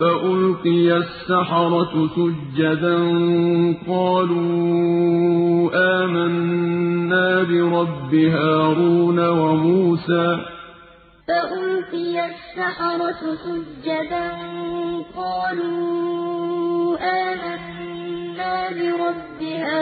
فَأُلْقِيَ السَّحَرَةُ سُجَّدًا قَالُوا آمَنَّا بِرَبِّ هَارُونَ وَمُوسَىٰ. فَأُلْقِيَ السَّحَرَةُ سُجَّدًا قَالُوا آمَنَّا بِرَبِّ هَارُونَ